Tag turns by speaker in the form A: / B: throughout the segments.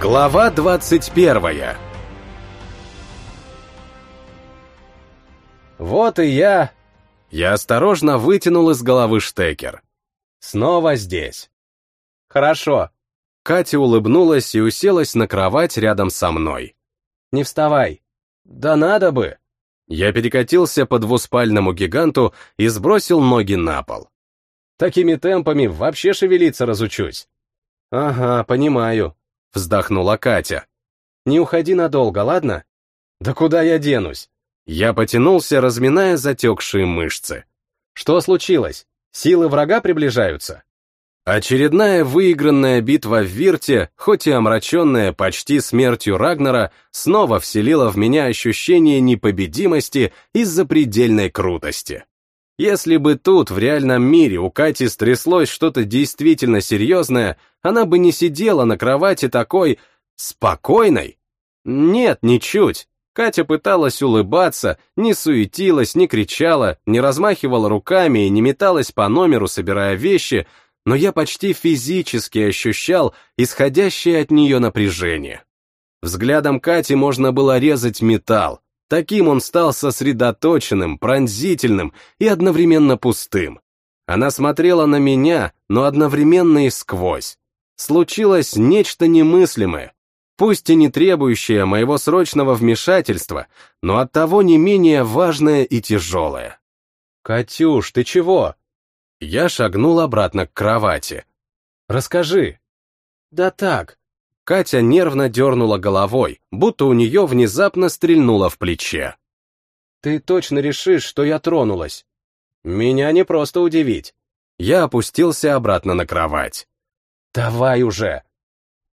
A: Глава двадцать первая Вот и я. Я осторожно вытянул из головы штекер. Снова здесь. Хорошо. Катя улыбнулась и уселась на кровать рядом со мной. Не вставай. Да надо бы. Я перекатился по двуспальному гиганту и сбросил ноги на пол. Такими темпами вообще шевелиться разучусь. Ага, понимаю, вздохнула Катя. Не уходи надолго, ладно? Да куда я денусь? Я потянулся, разминая затекшие мышцы. Что случилось? Силы врага приближаются? Очередная выигранная битва в Вирте, хоть и омраченная почти смертью Рагнара, снова вселила в меня ощущение непобедимости из-за предельной крутости. Если бы тут, в реальном мире, у Кати стряслось что-то действительно серьезное, она бы не сидела на кровати такой... спокойной. Нет, ничуть. Катя пыталась улыбаться, не суетилась, не кричала, не размахивала руками и не металась по номеру, собирая вещи, но я почти физически ощущал исходящее от нее напряжение. Взглядом Кати можно было резать металл. Таким он стал сосредоточенным, пронзительным и одновременно пустым. Она смотрела на меня, но одновременно и сквозь. Случилось нечто немыслимое, пусть и не требующее моего срочного вмешательства, но оттого не менее важное и тяжелое. «Катюш, ты чего?» Я шагнул обратно к кровати. «Расскажи». «Да так». Катя нервно дернула головой, будто у нее внезапно стрельнуло в плече. «Ты точно решишь, что я тронулась?» «Меня не просто удивить». Я опустился обратно на кровать. «Давай уже!»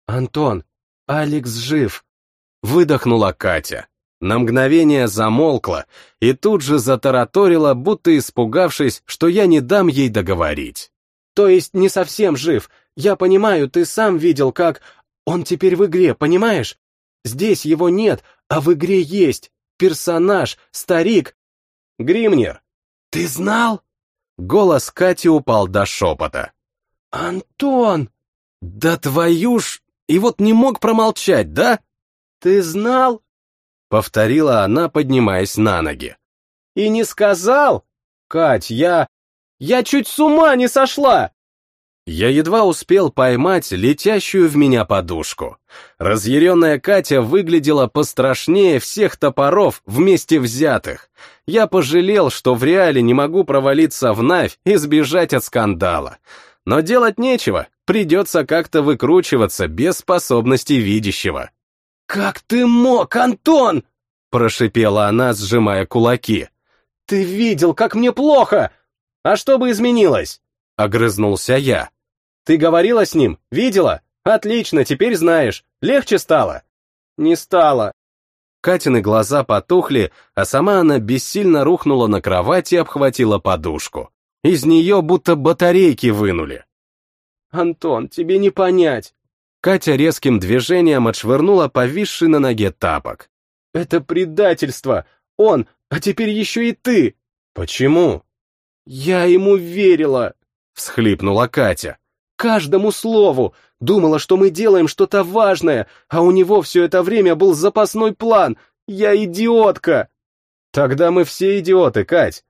A: «Антон, «Алекс жив!» — выдохнула Катя. На мгновение замолкла и тут же затараторила, будто испугавшись, что я не дам ей договорить. «То есть не совсем жив. Я понимаю, ты сам видел, как... Он теперь в игре, понимаешь? Здесь его нет, а в игре есть. Персонаж, старик. Гримнер. Ты знал?» Голос Кати упал до шепота. «Антон!» «Да твою ж...» И вот не мог промолчать, да? Ты знал? Повторила она, поднимаясь на ноги. И не сказал? Кать, я... Я чуть с ума не сошла! Я едва успел поймать летящую в меня подушку. Разъяренная Катя выглядела пострашнее всех топоров вместе взятых. Я пожалел, что в реале не могу провалиться в Навь и сбежать от скандала. Но делать нечего, придется как-то выкручиваться без способности видящего. «Как ты мог, Антон?» — прошипела она, сжимая кулаки. «Ты видел, как мне плохо! А что бы изменилось?» — огрызнулся я. «Ты говорила с ним? Видела? Отлично, теперь знаешь. Легче стало?» «Не стало». Катины глаза потухли, а сама она бессильно рухнула на кровать и обхватила подушку. Из нее будто батарейки вынули. «Антон, тебе не понять!» Катя резким движением отшвырнула повисший на ноге тапок. «Это предательство! Он, а теперь еще и ты!» «Почему?» «Я ему верила!» — всхлипнула Катя. «Каждому слову! Думала, что мы делаем что-то важное, а у него все это время был запасной план! Я идиотка!» «Тогда мы все идиоты, Кать!»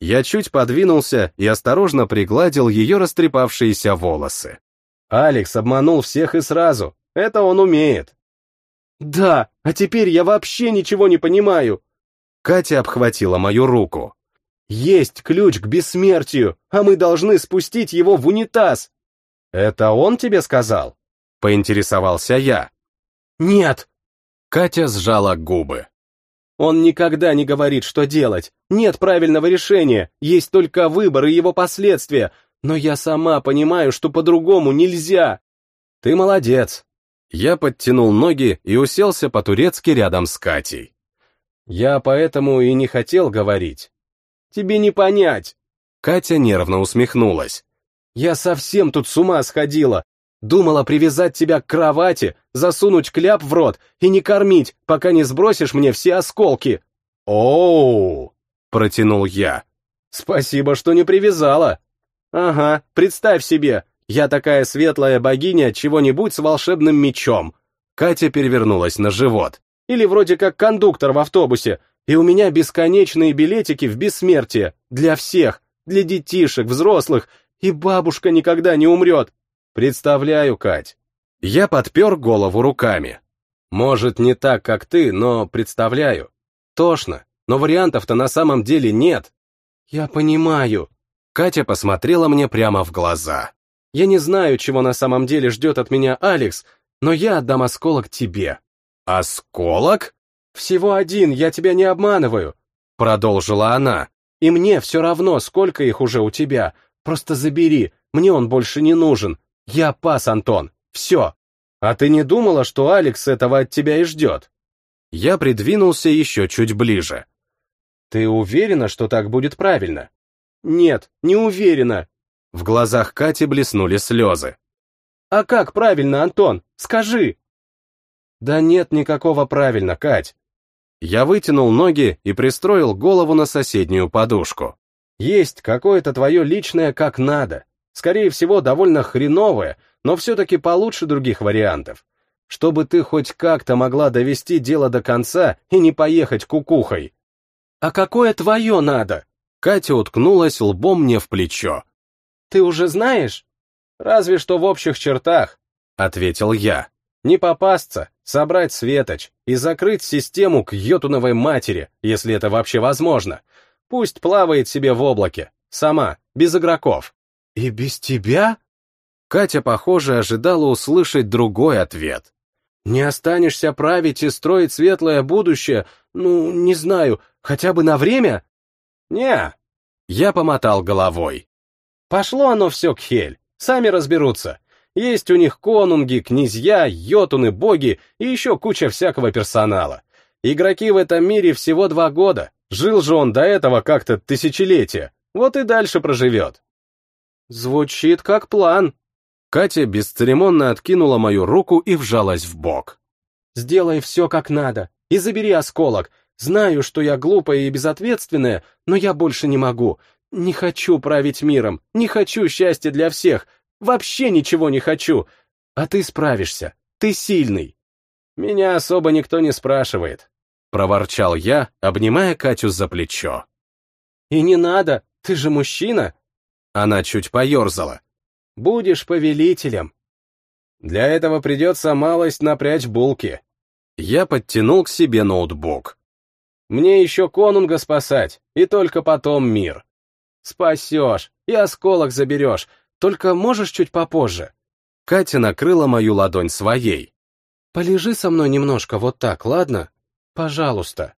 A: Я чуть подвинулся и осторожно пригладил ее растрепавшиеся волосы. Алекс обманул всех и сразу. Это он умеет. Да, а теперь я вообще ничего не понимаю. Катя обхватила мою руку. Есть ключ к бессмертию, а мы должны спустить его в унитаз. Это он тебе сказал? Поинтересовался я. Нет. Катя сжала губы. Он никогда не говорит, что делать. Нет правильного решения, есть только выбор и его последствия. Но я сама понимаю, что по-другому нельзя. Ты молодец. Я подтянул ноги и уселся по-турецки рядом с Катей. Я поэтому и не хотел говорить. Тебе не понять. Катя нервно усмехнулась. Я совсем тут с ума сходила. Думала привязать тебя к кровати, засунуть кляп в рот и не кормить, пока не сбросишь мне все осколки. Оу, протянул я. Спасибо, что не привязала. Ага, представь себе, я такая светлая богиня чего-нибудь с волшебным мечом. Катя перевернулась на живот.
B: Или вроде как кондуктор в автобусе, и у меня бесконечные билетики в бессмертие. Для всех, для детишек, взрослых, и бабушка никогда не умрет. Представляю, Кать.
A: Я подпер голову руками. Может, не так, как ты, но представляю. Тошно, но вариантов-то на самом деле нет.
B: Я понимаю.
A: Катя посмотрела мне прямо в глаза.
B: Я не знаю, чего на самом деле ждет от меня Алекс, но я отдам осколок тебе.
A: Осколок?
B: Всего один, я тебя не обманываю.
A: Продолжила она.
B: И мне все равно, сколько их уже у тебя. Просто забери, мне он больше не нужен. Я пас, Антон. Все. А ты не думала, что Алекс этого от тебя и ждет?
A: Я придвинулся еще чуть ближе.
B: Ты уверена, что так будет правильно? Нет, не уверена.
A: В глазах Кати блеснули слезы.
B: А как правильно, Антон? Скажи. Да нет никакого правильно, Кать.
A: Я вытянул ноги и пристроил голову на соседнюю подушку.
B: Есть какое-то твое личное как надо. Скорее всего, довольно хреновое, но все-таки получше других вариантов. Чтобы ты хоть как-то могла довести дело до конца и не поехать кукухой. А какое твое надо?
A: Катя уткнулась лбом мне в плечо.
B: Ты уже знаешь? Разве что в общих чертах, ответил я. Не попасться, собрать светоч и закрыть систему к йотуновой матери, если это вообще возможно. Пусть плавает себе в облаке, сама, без игроков. «И без тебя?»
A: Катя, похоже, ожидала услышать другой ответ.
B: «Не останешься править и строить светлое будущее, ну, не знаю, хотя бы на время?»
A: «Не». Я помотал головой.
B: «Пошло оно все к хель, сами разберутся. Есть у них конунги, князья, йотуны, боги и еще куча всякого персонала. Игроки в этом мире всего два года, жил же он до этого как-то тысячелетия, вот и дальше проживет. Звучит как план.
A: Катя бесцеремонно откинула мою руку и вжалась в бок.
B: Сделай все как надо и забери осколок. Знаю, что я глупая и безответственная, но я больше не могу. Не хочу править миром, не хочу счастья для всех, вообще ничего не хочу. А ты справишься, ты сильный. Меня особо никто не спрашивает.
A: Проворчал я, обнимая Катю за плечо.
B: И не надо, ты же мужчина,
A: она чуть поерзала.
B: «Будешь повелителем. Для этого придется малость напрячь булки».
A: Я подтянул к себе ноутбук.
B: «Мне еще конунга спасать, и только потом мир. Спасешь, и осколок заберешь, только можешь чуть попозже».
A: Катя накрыла мою ладонь своей.
B: «Полежи со мной немножко вот так, ладно? Пожалуйста».